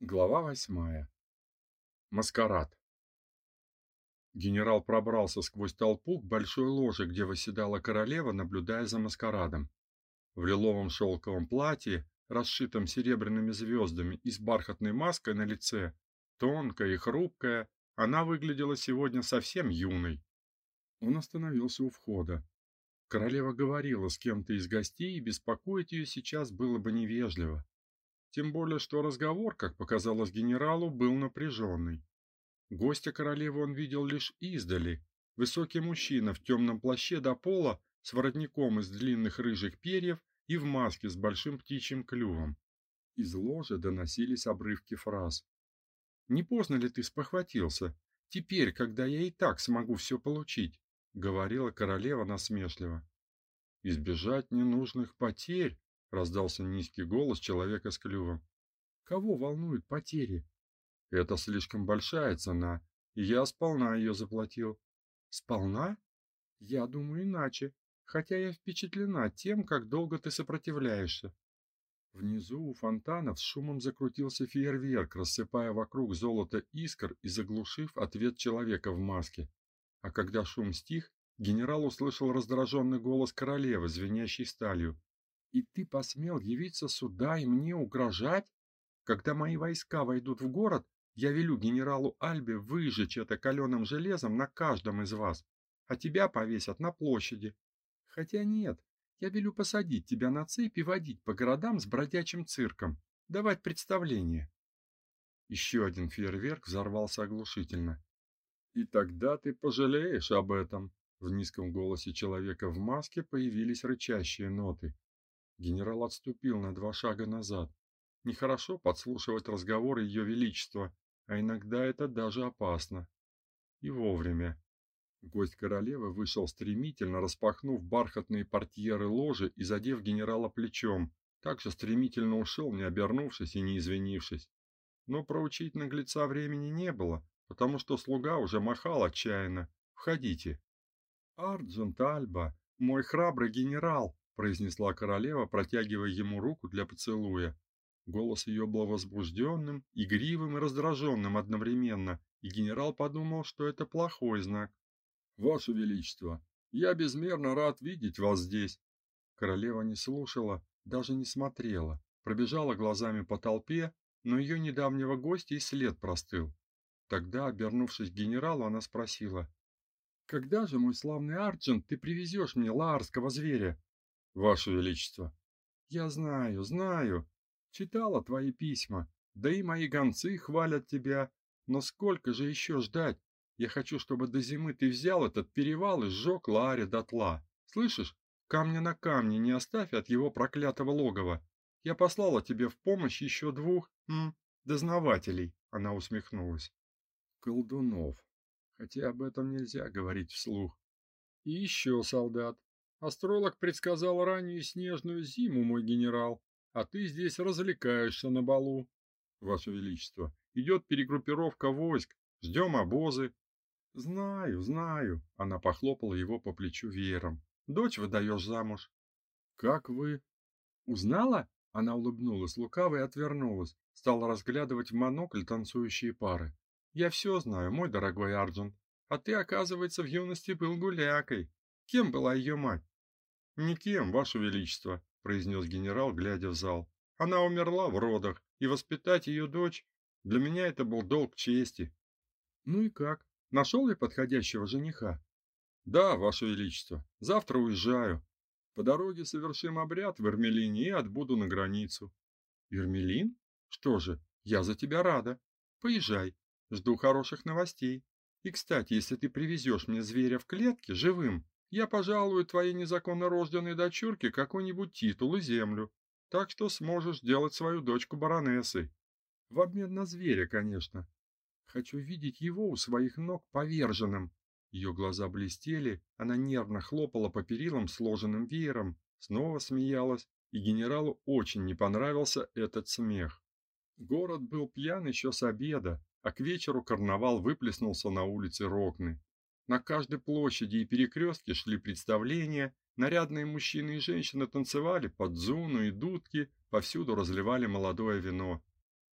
Глава восьмая. Маскарад. Генерал пробрался сквозь толпу к большой ложе, где восседала королева, наблюдая за маскарадом. В лиловом шелковом платье, расшитом серебряными звездами и с бархатной маской на лице, тонкая и хрупкая, она выглядела сегодня совсем юной. Он остановился у входа. Королева говорила с кем-то из гостей, и беспокоить ее сейчас было бы невежливо. Тем более, что разговор, как показалось генералу, был напряженный. Гостя королевы он видел лишь издали. Высокий мужчина в темном плаще до пола, с воротником из длинных рыжих перьев и в маске с большим птичьим клювом. Из ложи доносились обрывки фраз. «Не поздно ли ты спохватился? Теперь, когда я и так смогу все получить», — говорила королева насмешливо. «Избежать ненужных потерь», раздался низкий голос человека с клювом. Кого волнуют потери? Это слишком большая цена, и я сполна ее заплатил. Сполна? Я думаю иначе, хотя я впечатлена тем, как долго ты сопротивляешься. Внизу у фонтанов с шумом закрутился фейерверк, рассыпая вокруг золото искр и заглушив ответ человека в маске. А когда шум стих, генерал услышал раздраженный голос королевы, звенящий сталью. И ты посмел явиться сюда и мне угрожать? Когда мои войска войдут в город, я велю генералу Альбе выжечь это каленым железом на каждом из вас, а тебя повесят на площади. Хотя нет, я велю посадить тебя на цепь и водить по городам с бродячим цирком, давать представления. Еще один фейерверк взорвался оглушительно. И тогда ты пожалеешь об этом. В низком голосе человека в маске появились рычащие ноты. Генерал отступил на два шага назад. Нехорошо подслушивать разговоры ее величества, а иногда это даже опасно. И вовремя. Гость королевы вышел стремительно, распахнув бархатные портьеры ложи и задев генерала плечом. Так же стремительно ушел, не обернувшись и не извинившись. Но проучить наглеца времени не было, потому что слуга уже махал отчаянно. «Входите». «Арджент Альба, мой храбрый генерал!» Произнесла королева, протягивая ему руку для поцелуя. Голос ее был возбужденным, игривым и раздраженным одновременно, и генерал подумал, что это плохой знак. Ваше величество, я безмерно рад видеть вас здесь. Королева не слушала, даже не смотрела, пробежала глазами по толпе, но ее недавнего гостя и след простыл. Тогда, обернувшись к генералу, она спросила: "Когда же, мой славный Арчент, ты привезешь мне лаарского зверя?" Ваше величество. Я знаю, знаю. Читала твои письма. Да и мои гонцы хвалят тебя. Но сколько же еще ждать? Я хочу, чтобы до зимы ты взял этот перевал и сжег Лааре дотла. Слышишь? Камня на камне не оставь от его проклятого логова. Я послала тебе в помощь еще двух, м, дознавателей, она усмехнулась. Колдунов. Хотя об этом нельзя говорить вслух. И еще солдат. Астролог предсказал раннюю снежную зиму, мой генерал, а ты здесь развлекаешься на балу. Ваше величество, идет перегруппировка войск, ждем обозы. Знаю, знаю, она похлопала его по плечу веером. Дочь выдаешь замуж. Как вы узнала? Она улыбнулась лукаво и отвернулась, стала разглядывать в монокль танцующие пары. Я все знаю, мой дорогой Арджун. А ты, оказывается, в юности был гулякой. Кем была ее мать? Никем, ваше величество, произнес генерал, глядя в зал. Она умерла в родах, и воспитать ее дочь для меня это был долг чести. Ну и как? Нашел ли подходящего жениха? Да, ваше величество. Завтра уезжаю. По дороге совершим обряд в Эрмелине и отбуду на границу. Ермелин? Что же, я за тебя рада. Поезжай. Жду хороших новостей. И, кстати, если ты привезешь мне зверя в клетке живым, я пожалую твоей незаконно рожденной дочурке какой-нибудь титул и землю, так что сможешь делать свою дочку баронессой. В обмен на зверя, конечно. Хочу видеть его у своих ног поверженным. Ее глаза блестели, она нервно хлопала по перилам сложенным веером, снова смеялась, и генералу очень не понравился этот смех. Город был пьян еще с обеда, а к вечеру карнавал выплеснулся на улице Рокны. На каждой площади и перекрестке шли представления, нарядные мужчины и женщины танцевали под зуну и дудки, повсюду разливали молодое вино.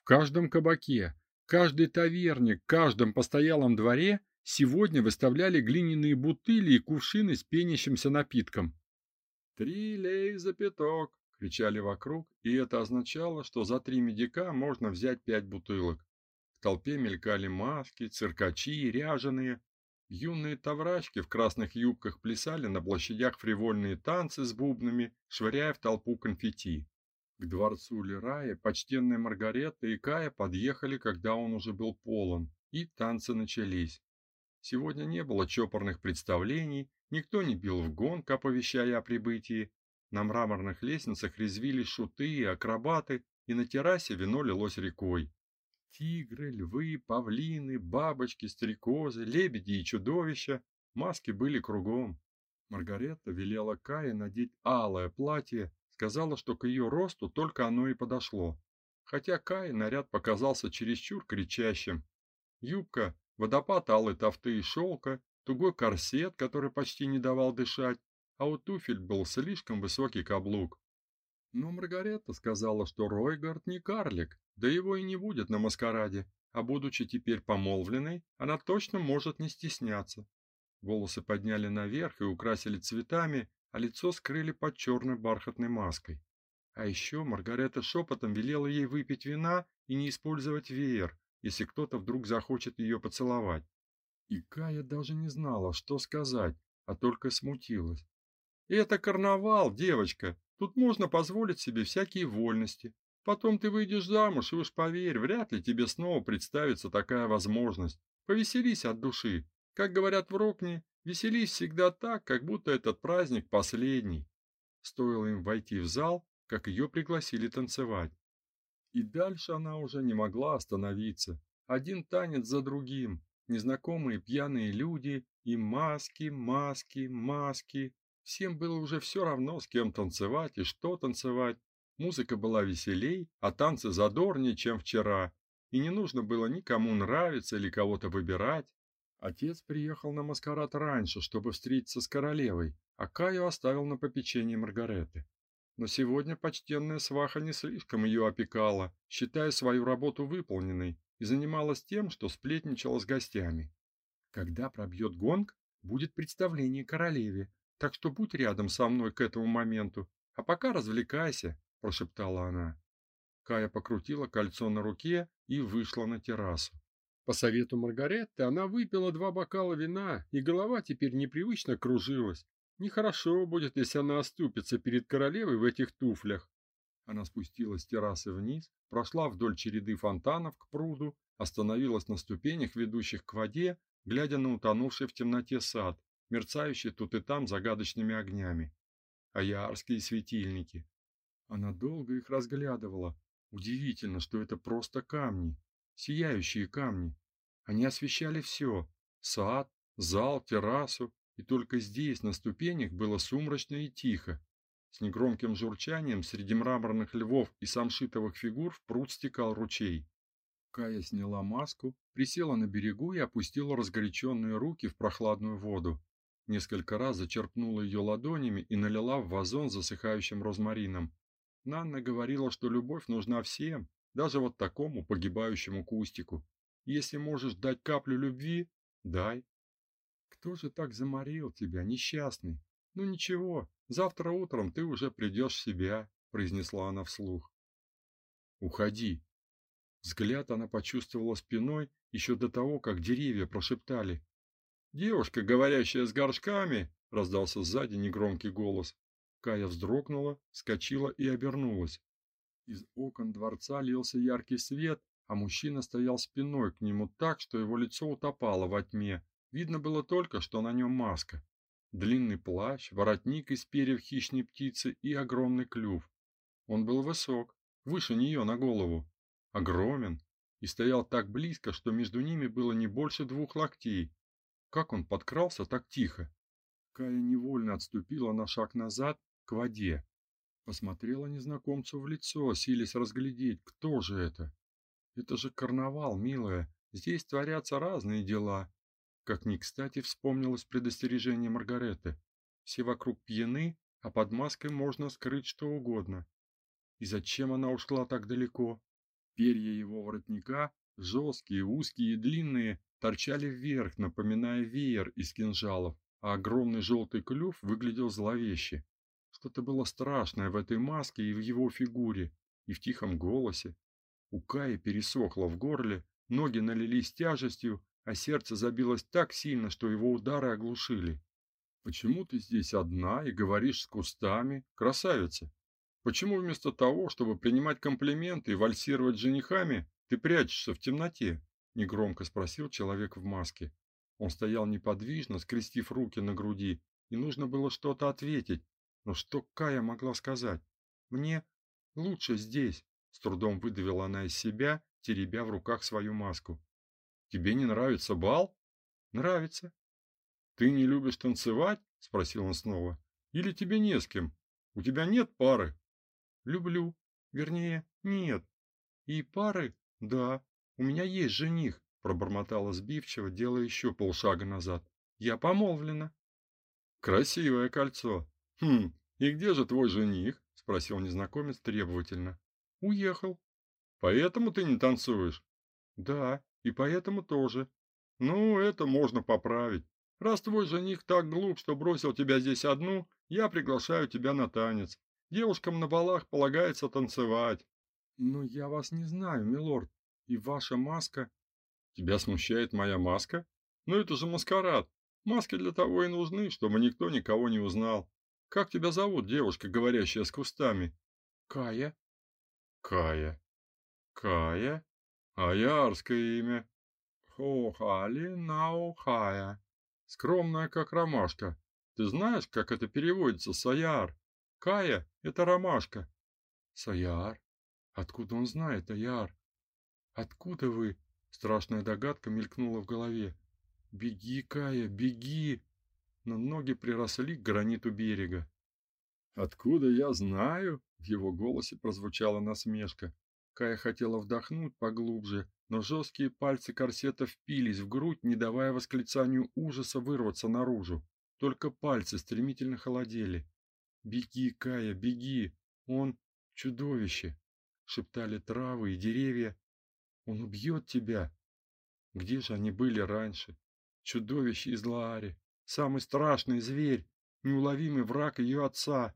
В каждом кабаке, каждой таверне, каждом постоялом дворе сегодня выставляли глиняные бутыли и кувшины с пенящимся напитком. «Три лей за пяток!» — кричали вокруг, и это означало, что за три медика можно взять пять бутылок. В толпе мелькали маски, циркачи, ряженые. Юные таврачки в красных юбках плясали на площадях фривольные танцы с бубнами, швыряя в толпу конфетти. К дворцу Лерая почтенная Маргарета и Кая подъехали, когда он уже был полон, и танцы начались. Сегодня не было чопорных представлений, никто не бил в гонг, оповещая о прибытии. На мраморных лестницах резвились шуты и акробаты, и на террасе вино лилось рекой. Тигры, львы, павлины, бабочки, стрекозы, лебеди и чудовища. Маски были кругом. Маргарета велела Кае надеть алое платье, сказала, что к ее росту только оно и подошло. Хотя Кае наряд показался чересчур кричащим. Юбка водопад алой тафты и шелка, тугой корсет, который почти не давал дышать, а у туфель был слишком высокий каблук. Но Маргарета сказала, что Ройгард не карлик, да его и не будет на маскараде, а будучи теперь помолвленной, она точно может не стесняться. Волосы подняли наверх и украсили цветами, а лицо скрыли под черной бархатной маской. А еще Маргарета шепотом велела ей выпить вина и не использовать веер, если кто-то вдруг захочет ее поцеловать. И Кая даже не знала, что сказать, а только смутилась. Это карнавал, девочка. Тут можно позволить себе всякие вольности. Потом ты выйдешь замуж, и уж поверь, вряд ли тебе снова представится такая возможность. Повеселись от души. Как говорят в Рокне, веселись всегда так, как будто этот праздник последний. Стоило им войти в зал, как ее пригласили танцевать. И дальше она уже не могла остановиться. Один танец за другим, незнакомые пьяные люди и маски, маски, маски. Всем было уже все равно, с кем танцевать и что танцевать. Музыка была веселей, а танцы задорнее, чем вчера. И не нужно было никому нравиться или кого-то выбирать. Отец приехал на маскарад раньше, чтобы встретиться с королевой, а Каю оставил на попечение Маргареты. Но сегодня почтенная сваха не слишком ее опекала, считая свою работу выполненной, и занималась тем, что сплетничала с гостями. Когда пробьет гонг, будет представление королеве, так что будь рядом со мной к этому моменту, а пока развлекайся, прошептала она. Кая покрутила кольцо на руке и вышла на террасу. По совету Маргаретты она выпила два бокала вина, и голова теперь непривычно кружилась, Нехорошо будет, если она оступится перед королевой в этих туфлях. Она спустилась с террасы вниз, прошла вдоль череды фонтанов к пруду, остановилась на ступенях, ведущих к воде, глядя на утонувший в темноте сад, мерцающий тут и там загадочными огнями. Аярские светильники. Она долго их разглядывала. Удивительно, что это просто камни, сияющие камни. Они освещали все: сад, зал, террасу, и только здесь, на ступенях, было сумрачно и тихо. С негромким журчанием среди мраморных львов и самшитовых фигур в пруд стекал ручей. Кая сняла маску, присела на берегу и опустила разгоряченные руки в прохладную воду. Несколько раз зачерпнула ее ладонями и налила в вазон засыхающим розмарином. Нанна говорила, что любовь нужна всем, даже вот такому погибающему кустику. Если можешь дать каплю любви, дай. Кто же так заморил тебя, несчастный? Ну ничего, завтра утром ты уже придешь в себя, произнесла она вслух. Уходи. Взгляд она почувствовала спиной еще до того, как деревья прошептали. Девушка, говорящая с горшками, раздался сзади негромкий голос. Кая вздрогнула, вскочила и обернулась. Из окон дворца лился яркий свет, а мужчина стоял спиной к нему так, что его лицо утопало во тьме, Видно было только, что на нем маска. Длинный плащ, воротник из перьев хищной птицы и огромный клюв. Он был высок, выше нее на голову, огромен и стоял так близко, что между ними было не больше двух локтей. Как он подкрался так тихо? Кая невольно отступила на шаг назад к воде. Посмотрела незнакомцу в лицо, силясь разглядеть, кто же это. Это же карнавал, милая. Здесь творятся разные дела, как ни кстати вспомнилось предостережение Маргареты. Все вокруг пьяны, а под маской можно скрыть что угодно. И зачем она ушла так далеко? Перья его воротника, жесткие, узкие и длинные, торчали вверх, напоминая веер из кинжалов, а огромный желтый клюв выглядел зловеще. Что-то было страшное в этой маске и в его фигуре, и в тихом голосе. У Каи пересохло в горле, ноги налились тяжестью, а сердце забилось так сильно, что его удары оглушили. Почему ты здесь одна и говоришь с кустами, красавица? Почему вместо того, чтобы принимать комплименты и вальсировать с женихами, ты прячешься в темноте? Негромко спросил человек в маске. Он стоял неподвижно, скрестив руки на груди, и нужно было что-то ответить. Но что Кая могла сказать? Мне лучше здесь, с трудом выдавила она из себя, теребя в руках свою маску. Тебе не нравится бал? Нравится. Ты не любишь танцевать? спросил он снова. Или тебе не с кем? У тебя нет пары? Люблю. Вернее, нет. И пары? Да. У меня есть жених, пробормотала сбивчиво, делая еще полшага назад. Я помолвлена. Красивое кольцо. Хм, и где же твой жених? спросил незнакомец требовательно. Уехал. Поэтому ты не танцуешь? Да, и поэтому тоже. Ну, это можно поправить. Раз твой жених так глуп, что бросил тебя здесь одну, я приглашаю тебя на танец. Девушкам на балах полагается танцевать. Но я вас не знаю, милорд. И ваша маска... Тебя смущает моя маска? Ну это же маскарад. Маски для того и нужны, чтобы никто никого не узнал. Как тебя зовут, девушка, говорящая с кустами? Кая. Кая. Кая? Аярское имя. Хохали наухая. Скромная, как ромашка. Ты знаешь, как это переводится с аяр? Кая – это ромашка. Саяр? Откуда он знает Аяр? Откуда вы? Страшная догадка мелькнула в голове. Беги, Кая, беги! Но ноги приросли к граниту берега. Откуда я знаю? В его голосе прозвучала насмешка. Кая хотела вдохнуть поглубже, но жесткие пальцы корсета впились в грудь, не давая восклицанию ужаса вырваться наружу. Только пальцы стремительно холодели. Беги, Кая, беги. Он чудовище, шептали травы и деревья. Он убьет тебя. Где же они были раньше? Чудовище из Лаари, самый страшный зверь, неуловимый враг ее отца,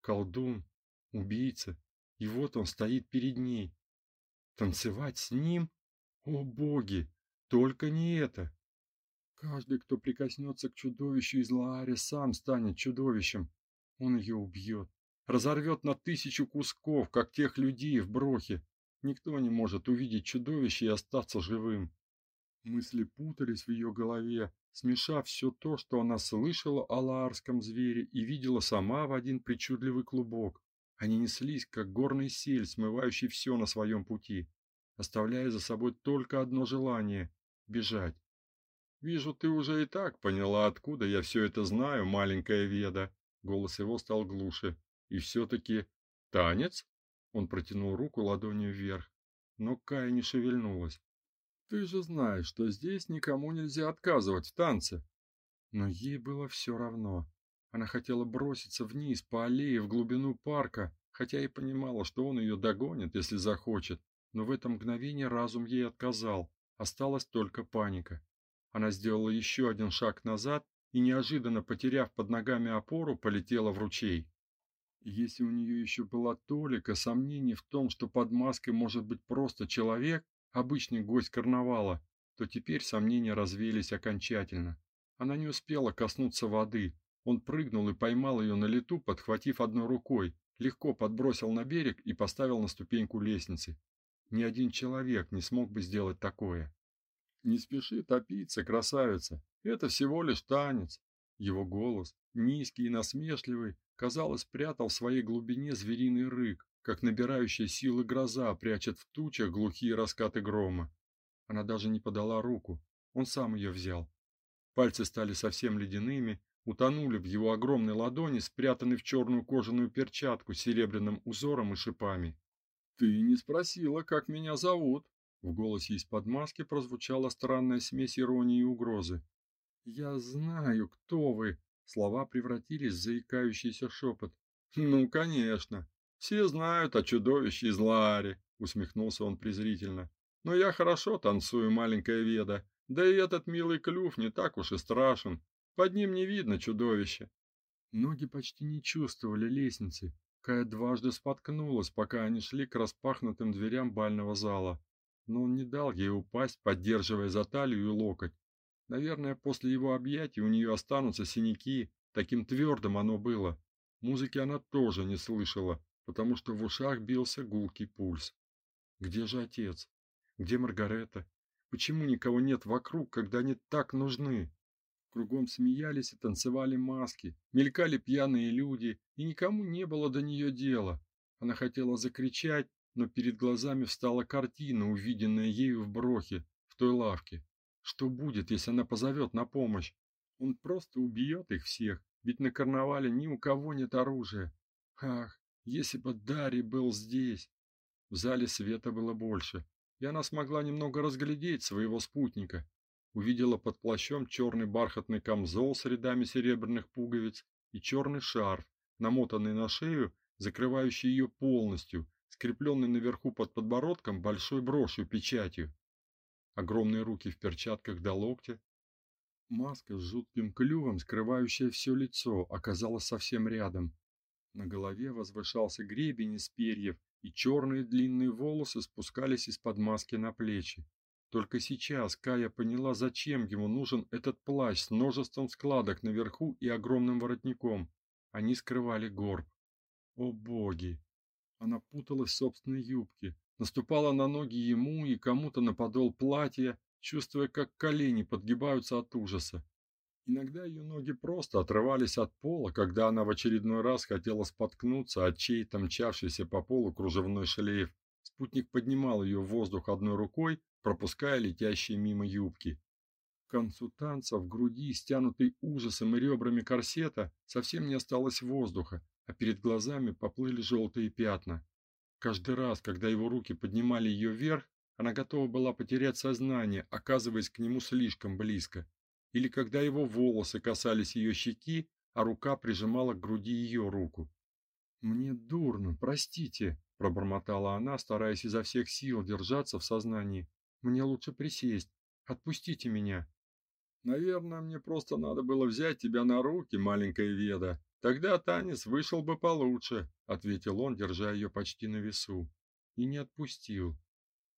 колдун, убийца. И вот он стоит перед ней. Танцевать с ним? О, боги, только не это. Каждый, кто прикоснется к чудовищу из Лаари, сам станет чудовищем. Он ее убьет, разорвет на тысячу кусков, как тех людей в брохе. Никто не может увидеть чудовище и остаться живым. Мысли путались в ее голове, смешав все то, что она слышала о лаарском звере и видела сама в один причудливый клубок. Они неслись, как горный сель, смывающий все на своем пути, оставляя за собой только одно желание бежать. Вижу, ты уже и так поняла, откуда я все это знаю, маленькая Веда. Голос его стал глуше. И все таки танец? Он протянул руку ладонью вверх, но Кая не шевельнулась. Ты же знаешь, что здесь никому нельзя отказывать в танце. Но ей было все равно. Она хотела броситься вниз по аллее в глубину парка, хотя и понимала, что он ее догонит, если захочет. Но в это мгновение разум ей отказал. Осталась только паника. Она сделала еще один шаг назад и неожиданно, потеряв под ногами опору, полетела в ручей. Если у нее еще была толика сомнений в том, что под маской может быть просто человек, обычный гость карнавала, то теперь сомнения развеялись окончательно. Она не успела коснуться воды. Он прыгнул и поймал ее на лету, подхватив одной рукой, легко подбросил на берег и поставил на ступеньку лестницы. Ни один человек не смог бы сделать такое. Не спеши топиться, красавица. Это всего лишь танец. Его голос, низкий и насмешливый, казалось, прятал в своей глубине звериный рык, как набирающая силы гроза прячет в тучах глухие раскаты грома. Она даже не подала руку. Он сам ее взял. Пальцы стали совсем ледяными, утонули в его огромной ладони, спрятанной в черную кожаную перчатку с серебряным узором и шипами. Ты не спросила, как меня зовут? В голосе из-под маски прозвучала странная смесь иронии и угрозы. Я знаю, кто вы. Слова превратились в заикающийся шепот. Ну, конечно. Все знают о чудовище из Лаари. усмехнулся он презрительно. Но я хорошо танцую, маленькая Веда. Да и этот милый клюв не так уж и страшен. Под ним не видно чудовища. Ноги почти не чувствовали лестницы. Кая дважды споткнулась, пока они шли к распахнутым дверям бального зала. Но он не дал ей упасть, поддерживая за талию и локоть. Наверное, после его объятий у нее останутся синяки, таким твердым оно было. Музыки она тоже не слышала, потому что в ушах бился гулкий пульс. Где же отец? Где Маргарета? Почему никого нет вокруг, когда они так нужны? Кругом смеялись и танцевали маски, мелькали пьяные люди, и никому не было до нее дела. Она хотела закричать, но перед глазами встала картина, увиденная ею в Брохе, в той лавке. Что будет, если она позовет на помощь? Он просто убьет их всех, ведь на карнавале ни у кого нет оружия. Ах, если бы Дарий был здесь. В зале света было больше и она смогла немного разглядеть своего спутника. Увидела под плащом черный бархатный камзол с рядами серебряных пуговиц и черный шарф, намотанный на шею, закрывающий ее полностью, скрепленный наверху под подбородком большой брошью печатью. Огромные руки в перчатках до локтя. Маска с жутким клювом, скрывающая все лицо, оказалась совсем рядом. На голове возвышался гребень из перьев, и черные длинные волосы спускались из-под маски на плечи. Только сейчас Кая поняла, зачем ему нужен этот плащ с множеством складок наверху и огромным воротником. Они скрывали горб. О боги! Она путалась в собственной юбке, наступала на ноги ему и кому-то на подол платья, чувствуя, как колени подгибаются от ужаса. Иногда ее ноги просто отрывались от пола, когда она в очередной раз хотела споткнуться от чей-то мчавшийся по полу кружевной шлейф. Спутник поднимал ее в воздух одной рукой, пропуская летящие мимо юбки. К концу танца в груди, стянутой ужасом и ребрами корсета, совсем не осталось воздуха, а перед глазами поплыли желтые пятна. Каждый раз, когда его руки поднимали ее вверх, она готова была потерять сознание, оказываясь к нему слишком близко или когда его волосы касались ее щеки, а рука прижимала к груди ее руку. Мне дурно, простите, пробормотала она, стараясь изо всех сил держаться в сознании. Мне лучше присесть. Отпустите меня. Наверное, мне просто надо было взять тебя на руки, маленькая Веда. Тогда танец вышел бы получше, ответил он, держа ее почти на весу, и не отпустил.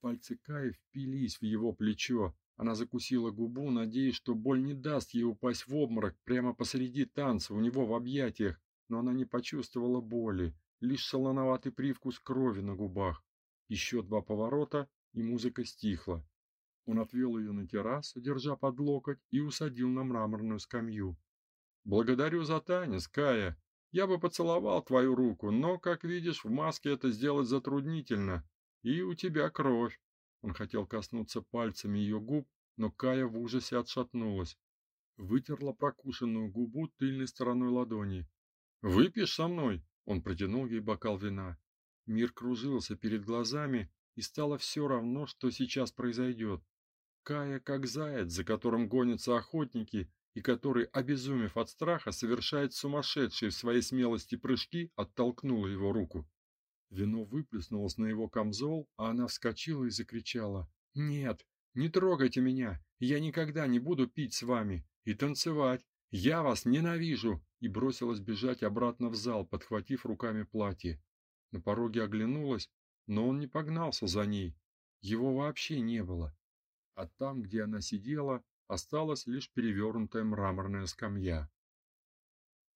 Пальцы Каи впились в его плечо, она закусила губу, надеясь, что боль не даст ей упасть в обморок прямо посреди танца у него в объятиях, но она не почувствовала боли, лишь солоноватый привкус крови на губах. Еще два поворота, и музыка стихла. Он отвел ее на террасу, держа под локоть, и усадил на мраморную скамью. Благодарю за танец, Кая. Я бы поцеловал твою руку, но, как видишь, в маске это сделать затруднительно. И у тебя кровь. Он хотел коснуться пальцами ее губ, но Кая в ужасе отшатнулась. Вытерла прокушенную губу тыльной стороной ладони. "Выпьешь со мной?" Он протянул ей бокал вина. Мир кружился перед глазами, и стало все равно, что сейчас произойдет. Кая, как заяц, за которым гонятся охотники, и который, обезумев от страха, совершает сумасшедшие в своей смелости прыжки, оттолкнула его руку. Вино выплеснулось на его камзол, а она вскочила и закричала: "Нет, не трогайте меня. Я никогда не буду пить с вами и танцевать. Я вас ненавижу!" и бросилась бежать обратно в зал, подхватив руками платье. На пороге оглянулась, но он не погнался за ней. Его вообще не было. А там, где она сидела, осталась лишь перевернутая мраморная скамья.